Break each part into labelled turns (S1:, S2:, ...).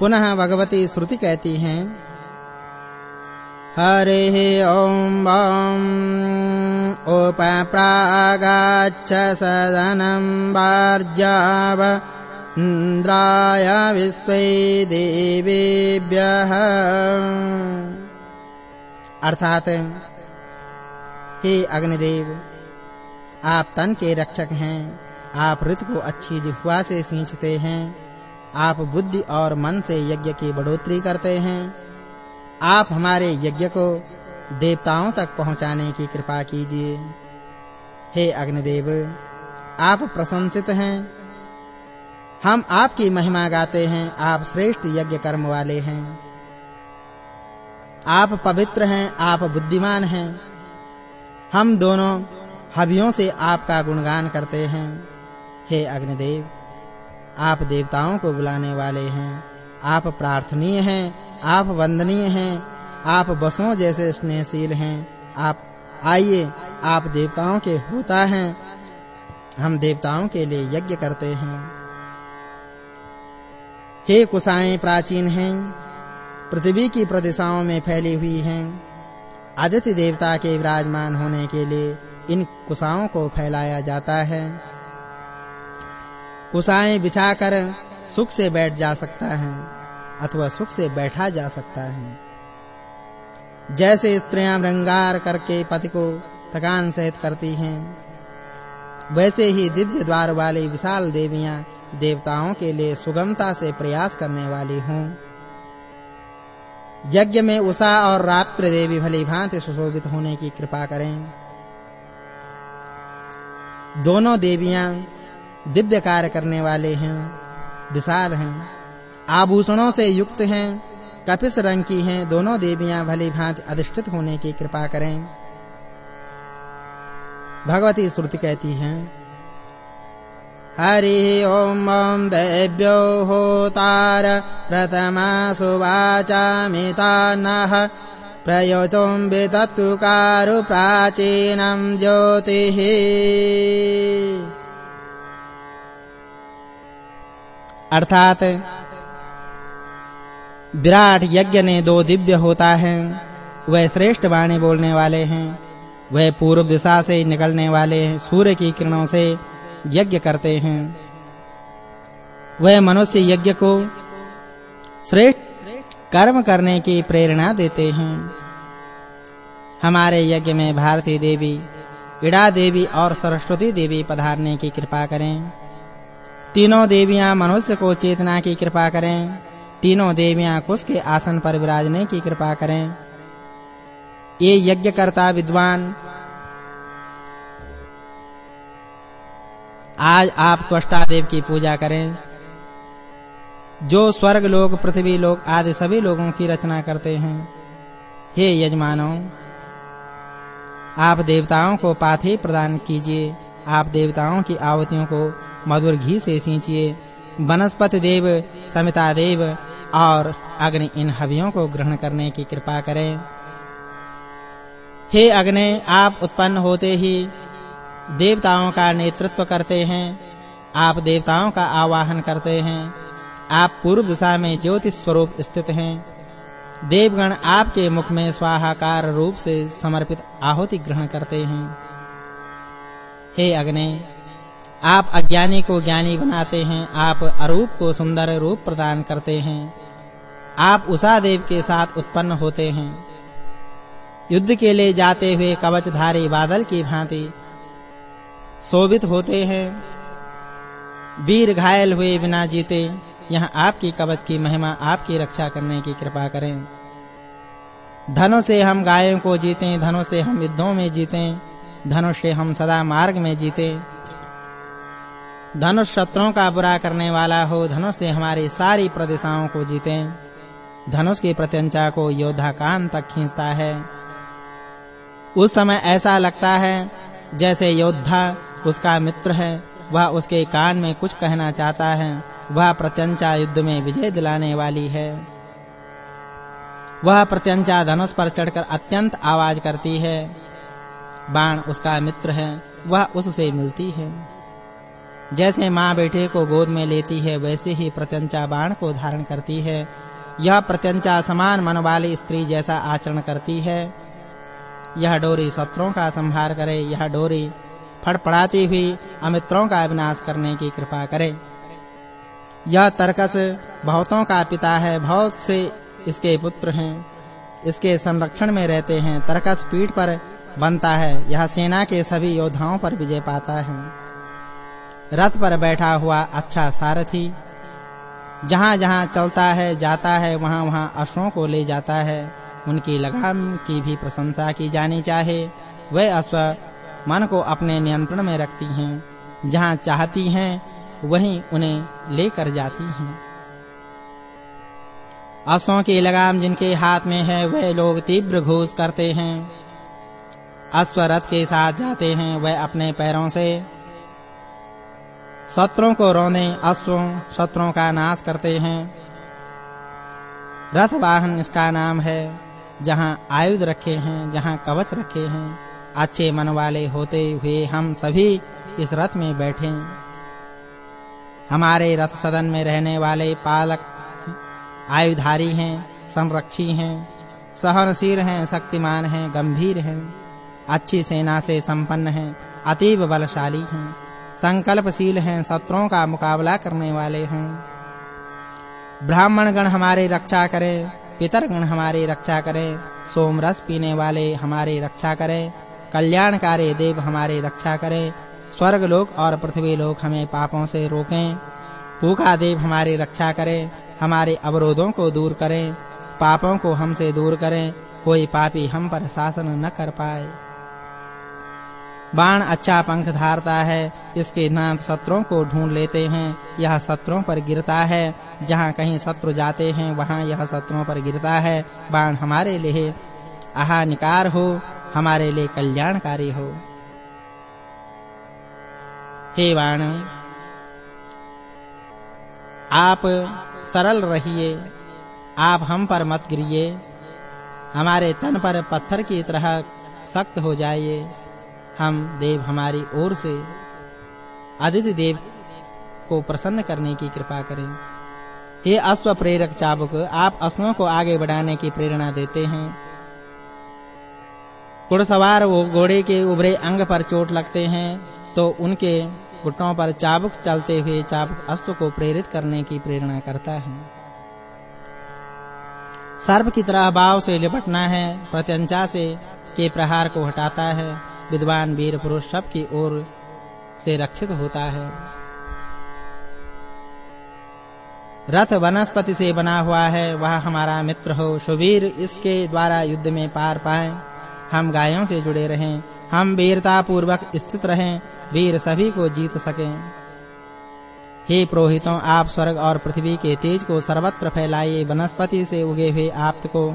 S1: पुनः भगवती श्रुति कहती हैं। हरे ॐ ॐ उपप्रागाच्छ सदनं वार्जाव, इन्द्राय विश्वे देवेभ्यः। अर्थात, हे अग्निदेव, आप तन के रक्षक हैं। आप ऋतु को अच्छी जिह्वा से सींचते हैं। आप बुद्धि और मन से यज्ञ की बढ़ोतरी करते हैं। आप हमारे यज्ञ को देवताओं तक पहुँचाने की कृपा कीजिए। हे अग्निदेव, आप प्रशंसित हैं। हम आपकी महिमा गाते हैं, आप श्रेष्ठ यज्ञ कर्म वाले हैं। आप पवित्र हैं, आप बुद्धिमान हैं। हम दोनों हवियों से आपका गुणगान करते हैं। हे अग्निदेव आप देवताओं को बुलाने वाले हैं। आप प्रार्थनीय हैं, आप वंदनीय हैं, आप बसों जैसे स्नेहशील हैं। आप, आइए, आप देवताओं के होता हैं। हम देवताओं के लिए यज्ञ करते हैं। हे कुसाएँ प्राचीन हैं, पृथ्वी की प्रदिशाओं में फैली हुई हैं। आदित्य देवता के विराजमान होने के लिए इन कुसाओं को फैलाया जाता है। कुसाएँ बिछाकर सुख से बैठ जा सकता है, अथवा सुख से बैठा जा सकता है। जैसे स्त्रियाँ रंगार करके पति को थकान सहित करती हैं, वैसे ही दिव्य द्वार वाली विशाल देवियाँ देवताओं के लिए सुगमता से प्रयास करने वाली हों। यज्ञ में उषा और रात्रि देवी भली भांति सुशोभित होने की कृपा करें। दोनों देवियाँ दिव्य कार्य करने वाले हैं, विशाल हैं, आभूषणों से युक्त हैं, कपिस रंग की हैं, दोनों देवियाँ भली भांति अधिष्ठित होने की कृपा करें। भगवती स्तुति कहती हैं, हरि ओम ॐ देव्यो होतार प्रथमा सुवाचामिता नः प्रयोतुं विदत्तुकारु प्राचीनं ज्योतिः। अर्थात विराट यज्ञ ने दो दिव्य होता है, वह श्रेष्ठ वाणी बोलने वाले हैं, वह पूर्व दिशा से निकलने वाले सूर्य की किरणों से यज्ञ करते हैं। वह मनुष्य यज्ञ को श्रेष्ठ कर्म करने की प्रेरणा देते हैं। हमारे यज्ञ में भारती देवी, इड़ा देवी और सरस्वती देवी पधारने की कृपा करें। तीनों देवियाँ मनुष्य को चेतना की कृपा करें। तीनों देवियाँ कुश के आसन पर विराजने की कृपा करें। ये यज्ञकर्ता विद्वान, आज आप त्वष्टा देव की पूजा करें। जो स्वर्ग लोक, पृथ्वी लोक आदि सभी लोगों की रचना करते हैं। हे यजमानों, आप देवताओं को पाथे प्रदान कीजिए। आप देवताओं की आहुतियों को मधुर घी से सींचिए। वनस्पति देव, समिता देव, और अग्नि इन हवियों को ग्रहण करने की कृपा करें। हे अग्नि, आप उत्पन्न होते ही देवताओं का नेतृत्व करते हैं। आप देवताओं का आवाहन करते हैं। आप पूर्व दिशा में ज्योति स्वरूप स्थित हैं। देवगण आपके मुख में स्वाहाकार रूप से समर्पित आहुति ग्रहण करते हैं। हे अग्नि आप अज्ञानी को ज्ञानी बनाते हैं, आप अरूप को सुंदर रूप प्रदान करते हैं, आप उषा देव के साथ उत्पन्न होते हैं। युद्ध के लिए जाते हुए कवचधारी बादल की भांति शोभित होते हैं। वीर घायल हुए बिना जीते, यहाँ आपकी कवच की महिमा, आपकी रक्षा करने की कृपा करें। धनुष से हम गायों को जीतें धनुष से हम युद्धों में जीतें धनुष से हम सदा मार्ग में जीतें। धनुष शत्रुओं का बुरा करने वाला हो, धनुष से हमारी सारी प्रदिशाओं को जीते। धनुष की प्रत्यंचा को योद्धा कान तक खींचता है। उस समय ऐसा लगता है, जैसे योद्धा उसका मित्र है, वह उसके कान में कुछ कहना चाहता है, वह प्रत्यंचा युद्ध में विजय दिलाने वाली है। वह प्रत्यंचा धनुष पर चढ़कर अत्यंत आवाज़ करती है। बाण उसका मित्र है, वह उससे मिलती है। जैसे माँ बेटे को गोद में लेती है, वैसे ही प्रत्यंचा बाण को धारण करती है। यह प्रत्यंचा समान मन वाली स्त्री जैसा आचरण करती है। यह डोरी शत्रुओं का संहार करे, यह डोरी फड़फड़ाती हुई अमित्रों का विनाश करने की कृपा करे। यह तरकस बहुतों का पिता है, बहुत से इसके पुत्र हैं। इसके संरक्षण में रहते हैं, तरकस पीठ पर बनता है। यह सेना के सभी योद्धाओं पर विजय पाता है। रथ पर बैठा हुआ अच्छा सारथी। जहां-जहां चलता है, जाता है वहां-वहां अश्वों को ले जाता है। उनकी लगाम की भी प्रशंसा की जानी चाहिए वे अश्व मन को अपने नियंत्रण में रखती हैं। जहाँ चाहती हैं, वहीं उन्हें लेकर जाती हैं। अश्वों की लगाम जिनके हाथ में है, वे लोग तीव्र घोष करते हैं। अश्व रथ के साथ जाते हैं, वे अपने पैरों से शत्रुओं को रोने, अश्वों, शत्रुओं का नाश करते हैं। रथ वाहन इसका नाम है, जहाँ आयुध रखे हैं, जहाँ कवच रखे हैं। अच्छे मन वाले होते हुए हम सभी इस रथ में बैठे हमारे रथ सदन में रहने वाले पालक, आयुधारी हैं संरक्षी हैं, सहनशील हैं, शक्तिमान हैं, गंभीर हैं, अच्छी सेना से संपन्न हैं, अतीब बलशाली हैं। संकल्पशील हैं शत्रुओं का मुकाबला करने वाले हैं। ब्राह्मण गण हमारे रक्षा करें पितर गण हमारी रक्षा करें सोम रस पीने वाले हमारी रक्षा करें, कल्याणकारी देव हमारी रक्षा करें स्वर्ग लोक और पृथ्वी लोक हमें पापों से रोकें, भूखा देव हमारी रक्षा करें, हमारे अवरोधों को दूर करें, पापों को हमसे दूर करें, कोई पापी हम पर शासन न कर पाए। बाण अच्छा पंख धारता है, इसके नाथ शत्रुओं को ढूंढ लेते हैं। यह शत्रुओं पर गिरता है, जहाँ कहीं शत्रु जाते हैं, वहाँ यह शत्रुओं पर गिरता है। बाण हमारे लिए आहानिकार हो, हमारे लिए कल्याणकारी हो। हे बाण, आप सरल रहिए, आप हम पर मत गिरिए, हमारे तन पर पत्थर की तरह सख्त हो जाइए। हम देव हमारी ओर से आदित्य देव को प्रसन्न करने की कृपा करें। हे अश्व प्रेरक चाबुक, आप अश्वों को आगे बढ़ाने की प्रेरणा देते हैं। घुड़सवार वो घोड़े के उभरे अंग पर चोट लगते हैं तो उनके घुटनों पर चाबुक चलते हुए चाबुक अश्व को प्रेरित करने की प्रेरणा करता है। सर्प की तरह भाव से लिपटना है, प्रत्यंचा से के प्रहार को हटाता है। विद्वान वीर पुरुष सब की ओर से रक्षित होता है। रथ वनस्पति से बना हुआ है, वह हमारा मित्र हो। शुभीर इसके द्वारा युद्ध में पार पाए। हम गायों से जुड़े रहें। हम वीरता पूर्वक स्थित रहें। वीर सभी को जीत सकें। हे पुरोहितों, आप स्वर्ग और पृथ्वी के तेज को सर्वत्र फैलाइए वनस्पति से उगे हुए आप्त को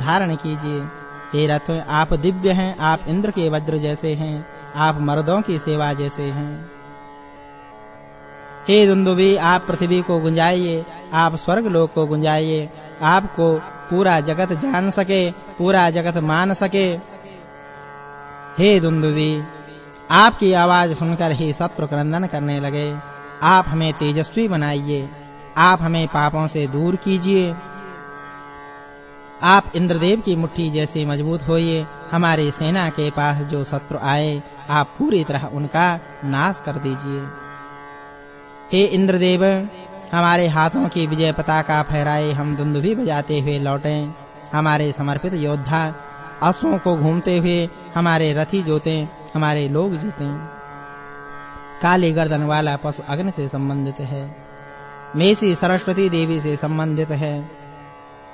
S1: धारण कीजिए। हे रथ, आप दिव्य हैं, आप इंद्र के वज्र जैसे हैं, आप मर्दों की सेवा जैसे हैं। हे दुंदुभी आप पृथ्वी को गुंजाइए, आप स्वर्ग लोक को गुंजाइए, आपको पूरा जगत जान सके, पूरा जगत मान सके। हे दुंदुभी आपकी आवाज़ सुनकर ही शत्रु क्रंदन करने लगे। आप हमें तेजस्वी बनाइए, आप हमें पापों से दूर कीजिए आप इंद्रदेव की मुट्ठी जैसे मज़बूत होइए। हमारे सेना के पास जो शत्रु आए, आप पूरी तरह उनका नाश कर दीजिए। हे इंद्रदेव, हमारे हाथों की विजय पताका फहराए हम दुंदुभी बजाते हुए लौटें। हमारे समर्पित योद्धा अश्वों को घूमते हुए हमारे रथी जोते, हमारे लोग जीते। काली गर्दन वाला पशु अग्नि से संबंधित है। मेसी सरस्वती देवी से संबंधित है।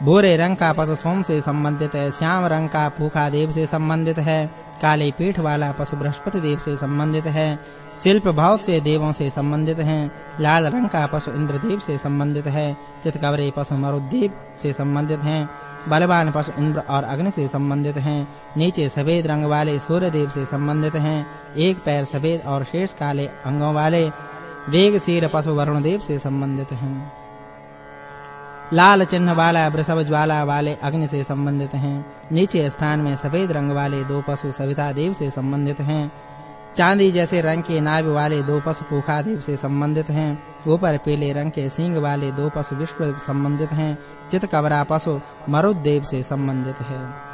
S1: भूरे रंग का पशु सोम से संबंधित है, श्याम रंग का भूखा देव से संबंधित है, काले पीठ वाला पशु बृहस्पति देव से संबंधित है, शिल्प भाव से देवों से संबंधित हैं, लाल रंग का पशु इंद्रदेव से संबंधित है, चितकवरे पशु मरुदेव से संबंधित हैं, बलवान पशु इंद्र और अग्नि से संबंधित हैं, नीचे सफ़ेद रंग वाले सूर्य देव से संबंधित हैं, एक पैर सफ़ेद और शेष काले अंगों वाले वेगशील पशु वरुण देव से संबंधित हैं। लाल चिन्ह वाला वृषभ ज्वाला वाले अग्नि से संबंधित हैं। नीचे स्थान में सफ़ेद रंग वाले दो पशु सविता देव से संबंधित हैं। चांदी जैसे रंग के नाभ वाले दो पशु पुखा देव से संबंधित हैं। ऊपर पीले रंग के सींग वाले दो पशु विश्व संबंधित हैं। चित पशु पशु मरुदेव से संबंधित है।